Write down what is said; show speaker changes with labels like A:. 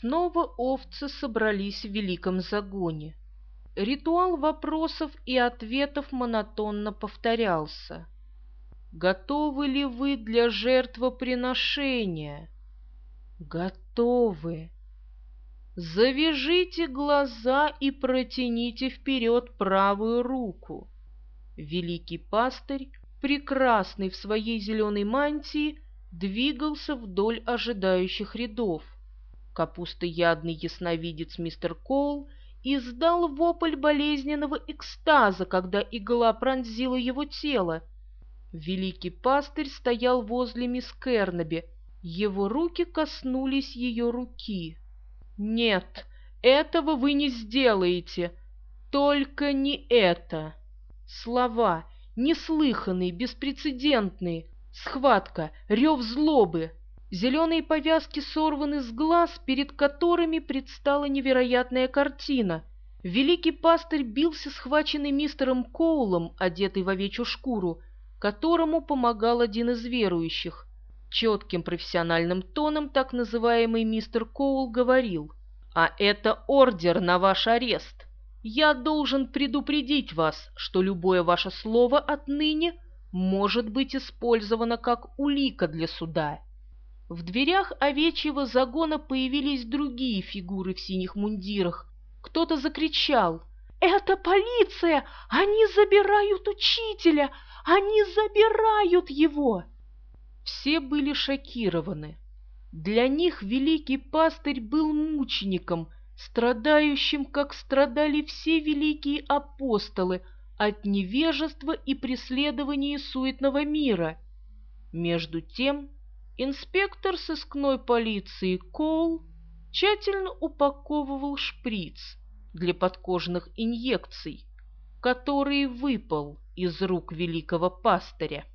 A: Снова овцы собрались в великом загоне. Ритуал вопросов и ответов монотонно повторялся. «Готовы ли вы для жертвоприношения?» «Готовы!» «Завяжите глаза и протяните вперед правую руку!» Великий пастырь, прекрасный в своей зеленой мантии, двигался вдоль ожидающих рядов. Капустоядный ясновидец мистер Коул издал вопль болезненного экстаза, когда игла пронзила его тело. Великий пастырь стоял возле мисс Кернеби, его руки коснулись ее руки. «Нет, этого вы не сделаете, только не это!» Слова, неслыханные, беспрецедентные, схватка, рев злобы, Зеленые повязки сорваны с глаз, перед которыми предстала невероятная картина. Великий пастырь бился схваченный мистером Коулом, одетый в овечью шкуру, которому помогал один из верующих. Четким профессиональным тоном так называемый мистер Коул говорил, «А это ордер на ваш арест. Я должен предупредить вас, что любое ваше слово отныне может быть использовано как улика для суда». В дверях овечьего загона появились другие фигуры в синих мундирах. Кто-то закричал «Это полиция! Они забирают учителя! Они забирают его!» Все были шокированы. Для них великий пастырь был мучеником, страдающим, как страдали все великие апостолы, от невежества и преследования суетного мира. Между тем Инспектор сыскной полиции Коул тщательно упаковывал шприц для подкожных инъекций, который выпал из рук великого пастыря.